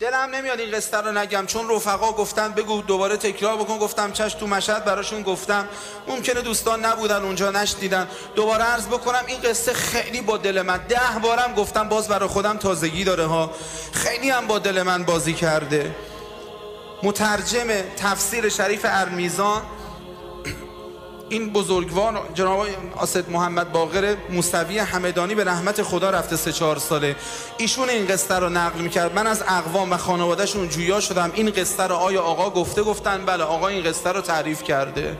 دلم نمیاد این قصه رو نگم. چون رفقا گفتن بگو دوباره تکرار بکن. گفتم چش تو مشهد براشون گفتم. ممکنه دوستان نبودن اونجا نشدیدن دوباره عرض بکنم این قصه خیلی با دل من. ده بارم گفتم باز برای خودم تازگی داره ها. خیلی هم با دل من بازی کرده. مترجم تفسیر شریف ارمیزان این بزرگوار جناب آسد محمد باقر موسوی همدانی به رحمت خدا رفته سه چهار ساله. ایشون این قصه رو نقل می‌کرد. من از اقوام و خانوادهشون جویا شدم. این قصه رو آیا آقا گفته گفتن؟ بله آقا این قصه رو تعریف کرده.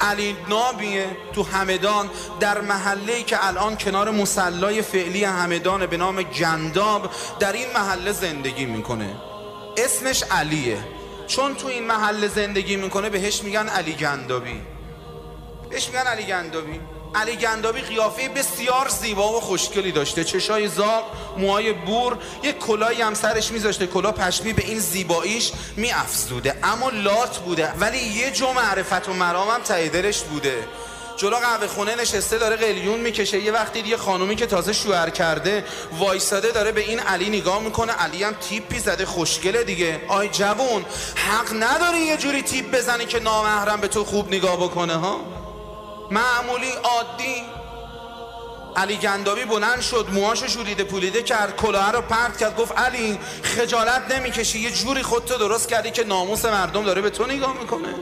علی نابیه تو همدان در محله که الان کنار مسلای فعلی همدان به نام جنداب در این محله زندگی می‌کنه. اسمش علیه. چون تو این محله زندگی می‌کنه بهش میگن علی گندابی بهش میگن علی گندابی. علی گندابی قیافه بسیار زیبا و خوشگلی داشته. چشای زاغ موهای بور یک کلاهی هم سرش میذاشته. کلاه پشمی به این زیباییش میافزوده. اما لات بوده. ولی یه جو معرفت و مرام هم ته دلش بوده. جلو قهوه خونه نشسته داره قلیون می‌کشه. یه وقتی یه خانومی که تازه شوهر کرده وایساده داره به این علی نگاه می‌کنه. علی هم تیپی زده. خوشگله دیگه. آی جوون حق نداری یه جوری تیپ بزنی که نامحرم به تو خوب نگاه بکنه ها؟ معمولی عادی. علی گندابی بلند شد موهاشو شوریده پولیده کرد کلاه رو پرت کرد گفت علی خجالت نمی‌کشی یه جوری خودتو درست کردی که ناموس مردم داره به تو نگاه می‌کنه.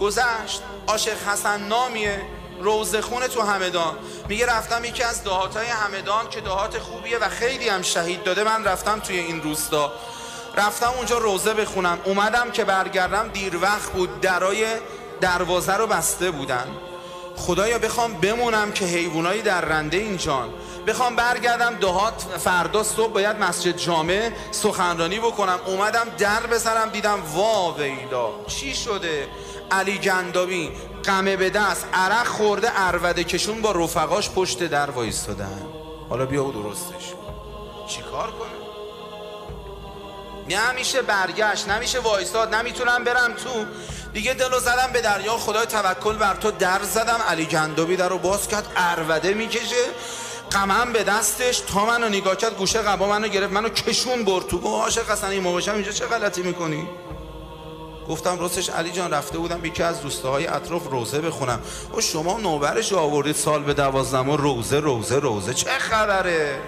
گذشت عاشق حسن نامیه روزخونه تو همدان. میگه رفتم یکی از دهاتای همدان که دهات خوبیه و خیلی هم شهید داده من رفتم توی این روستا. رفتم اونجا روزه بخونم. اومدم که برگردم دیر وقت بود درای دروازه رو بسته بودن. خدایا بخوام بمونم که حیوانایی در رنده اینجان بخوام برگردم دهات فردا صبح باید مسجد جامع سخنرانی بکنم. اومدم در بزنم دیدم وا ویلا. چی شده؟ علی گندابی قمه به دست عرق خورده اروده کشون با رفقاش پشت در وایستادن. حالا بیا او درستش. چیکار کنه نمیشه برگشت نمیشه وایستاد نمی‌تونم برم تو. دیگه دلو زدم به دریا خدای توکل بر تو در زدم. علی گندابی در رو باز کرد اروده می‌کشه. قمم به دستش تا منو نگاه کرد گوشه قبا منو گرفت منو کشون برد تو. گفت عاشق حسن این اینجا چه غلطی می‌کنی؟ گفتم راستش علی جان رفته بودم یکی از دوستاهای اطراف روزه بخونم. و شما نوبرش آوردید سال به دوازدهم و روزه روزه روزه چه خبره؟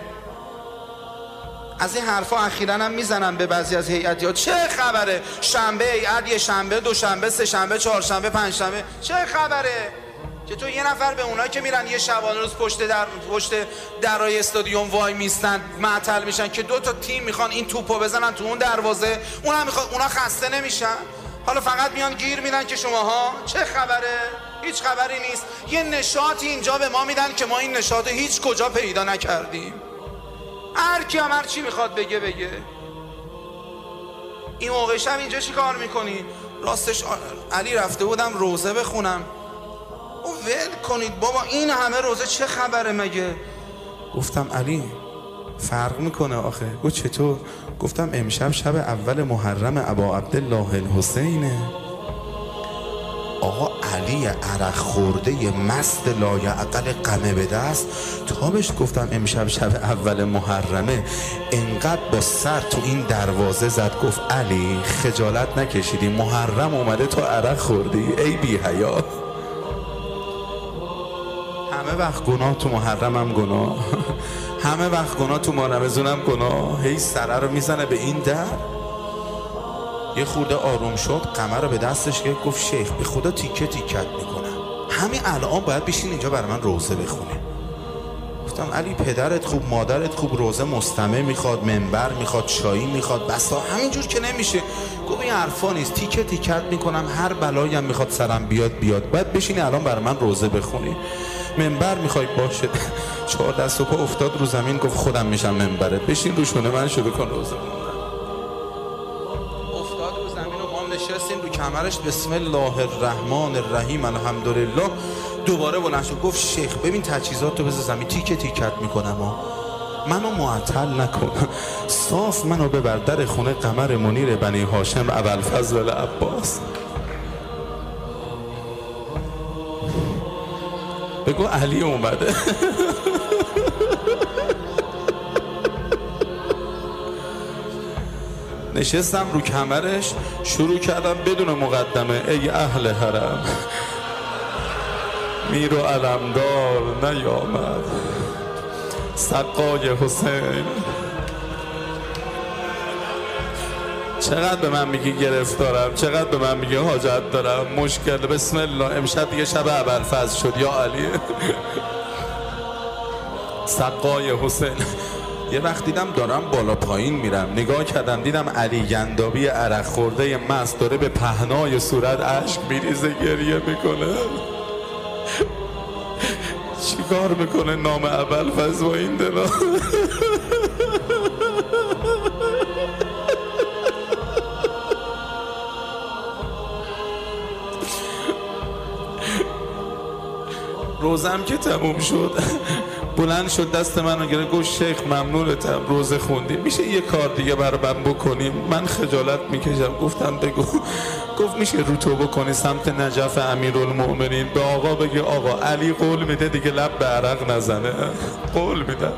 از این حرفا اخیرا هم می‌زنم به بعضی از هیئتی ها چه خبره؟ شنبه هیئت یه شنبه دو شنبه سه شنبه چهار شنبه پنج شنبه چه خبره؟ که تو یه نفر به اونایی که میرن یه شبانه روز پشت در پشت درای استادیوم وای میستن معطل میشن که دو تا تیم می‌خوان این توپو بزنن تو اون دروازه. اونها می‌خواد اونا خسته نمیشن. حالا فقط میان گیر میدن که شماها. چه خبره؟ هیچ خبری نیست. یه نشاطی اینجا به ما میدن که ما این نشاط هیچ کجا پیدا نکردیم. هر کی هم هر چی می‌خواد بگه بگه. این موقع شب اینجا چی کار می‌کنی؟ راستش علی رفته بودم روزه بخونم. او ول کنید بابا این همه روزه چه خبره مگه؟ گفتم علی فرق می‌کنه آخه. گفت چطور؟ گفتم امشب شب اول محرم ابا عبدالله الحسینه. آقا علی عرق خورده مست لایه اقل قمه به دست. تا بهش گفتم امشب شب اول محرمه. انقدر با سر تو این دروازه زد گفت علی خجالت نکشیدی محرم اومده تو عرق خوردی ای بی حیا. همه وقت گناه تو محرم هم گناه. همه وقت گناه تو مارمزون هم گناه. هی سره رو می‌زنه به این در. یه خورده آروم شد قمر رو به دستش گرفت گفت شیخ به خدا تیکه تیکت می‌کنم. همین الان باید بشین اینجا برای من روزه بخونه گفتم علی پدرت خوب مادرت خوب روزه مستمه می‌خواد منبر می‌خواد چایی می‌خواد بسا همینجور که نمیشه. گفت این حرفا نیست تیکه تیکت می‌کنم هر بلایی هم می‌خواد سرم بیاد بیاد. باید بشینی الان برای من روزه بخونی. منبر می‌خوای؟ باشه. چهار دست و پا افتاد رو زمین گفت خودم میشم منبرت بشین روشونه من شروع کن روزه کمرش بسم الله الرحمن الرحیم الحمدلله. دوباره بلند شد گفت شیخ ببین تجهیزات رو بذار زمین تیکه تیکت می‌کنم ها. منو معطل نکن. صاف منو ببر در خونه قمر منیر بنی هاشم اول فضل عباس. بگو علی اومده. نشستم رو کمرش شروع کردم بدون مقدمه ای اهل حرم. میر و علمدار نیامد. سقای حسین. چقدر به من میگی گرفتارم؟ چقدر به من میگی حاجت دارم؟ مشکل بسم الله امشب دیگه شب ابرفز شد یا علی. سقای حسین. یه وقت دیدم دارم بالا پایین میرم. نگاه کردم دیدم علی گندابی عرق خورده مست داره به پهنای صورت اشک میریزه گریه می‌کنه. چیکار می‌کنه نام اول فز با این دلا روزم که تموم شد. بلند شد دست من رو گره گفت شیخ ممنونتم روزه خوندیم میشه یه کار دیگه برای من بکنیم من خجالت می‌کشم. گفتم بگو. گفت میشه رو تو بکنی سمت نجف امیرالمؤمنین. به آقا بگی آقا علی قول میده دیگه لب به عرق نزنه. قول میدم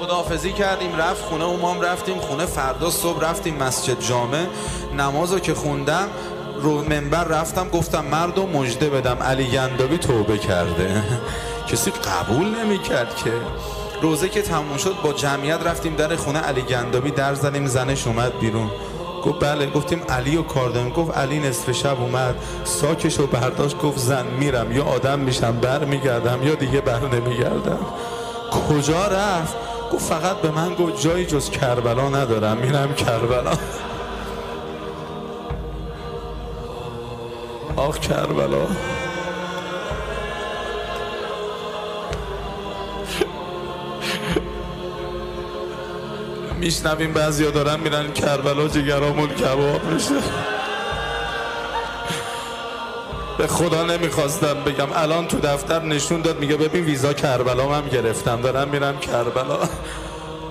خداحافظی کردیم رفت خونه اومام رفتیم خونه فردا صبح رفتیم مسجد جامع. نمازو که خوندم رو منبر رفتم گفتم مردم مجده بدم. علی گندابی توبه کرده. کسی قبول نمی‌کرد که. روزه که تموم شد با جمعیت رفتیم در خونه علی گندابی در زدیم زنش اومد بیرون. گفت بله گفتیم علی و کاردم گفت علی نصف شب اومد ساکش رو برداشت گفت زن میرم یا آدم میشم بر میگردم یا دیگه بر نمیگردم. کجا رفت؟ گفت فقط به من گفت جایی جز کربلا ندارم میرم کربلا. آخ کربلا. میشنویم بعضی دارن میرن کربلا جگرامون کباب میشه. به خدا نمی‌خواستم بگم. الان تو دفتر نشون داد میگه ببین ویزا کربلا هم گرفتم. دارم میرم کربلا.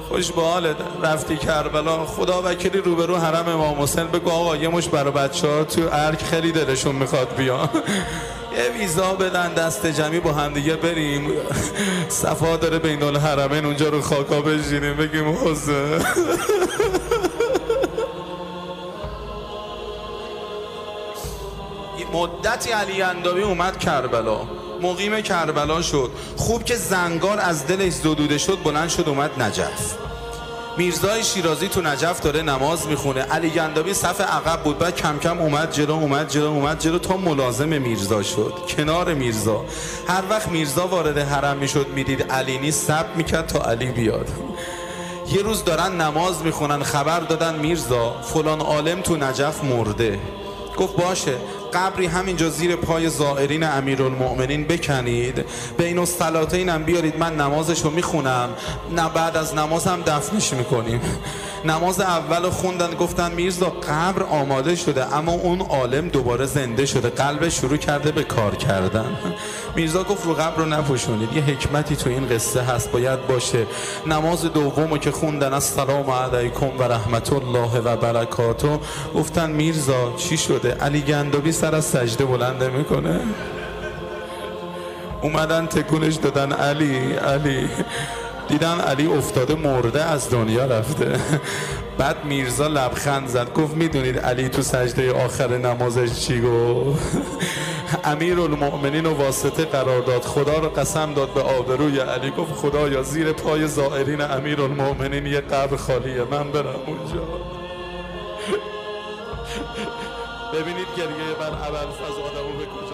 خوش به حالت. رفتی کربلا خدا وکیلی روبرو حرم امام حسین. بگو آقا یه مش برای بچه ها تو ارک خیلی دلشون می‌خواد بیا یه ویزا بدن دست جمعی با همدیگه بریم. صفا داره بین الحرمین اونجا رو خاکا بشینیم بگیم حسین مدتی علی اندابی اومد کربلا. مقیم کربلا شد. خوب که زنگار از دلش زدوده شد بلند شد اومد نجف. میرزای شیرازی تو نجف داره نماز می‌خونه. علی گندابی صف عقب بود بعد کم کم اومد جلو اومد جلو اومد جلو تا ملازم میرزا شد. کنار میرزا. هر وقت میرزا وارد حرم می‌شد می‌دید علی نیست سب می‌کرد تا علی بیاد. یه روز دارن نماز می‌خونن خبر دادن میرزا فلان عالم تو نجف مرده. گفت باشه. قبری همینجا زیر پای زائرین امیرالمؤمنین بکنید. بین الصلاتین هم بیارید من نمازش رو می‌خونم نه بعد از نماز هم دفنش می‌کنیم. نماز اول خوندن گفتن میرزا قبر آماده شده اما اون عالم دوباره زنده شده قلب شروع کرده به کار کردن. میرزا گفت رو قبر رو نپوشونید یه حکمتی تو این قصه هست باید باشه. نماز دومو که خوندن السلام علیکم و رحمت الله و برکاتو گفتن میرزا چی شده؟ علی گندابی سر از سجده بلنده می‌کنه اومدن تکونش دادن علی علی. دیدن علی افتاده مرده از دنیا رفته. بعد میرزا لبخند زد گفت می‌دونید علی تو سجده آخر نمازش چی گفت؟ امیر المؤمنین و واسطه قرار داد. خدا رو قسم داد به آبروی علی. گفت خدا یا زیر پای زائرین امیر المؤمنین یه قبر خالیه. من برم اونجا. ببینید گریه من اول فز آدمو می‌رسه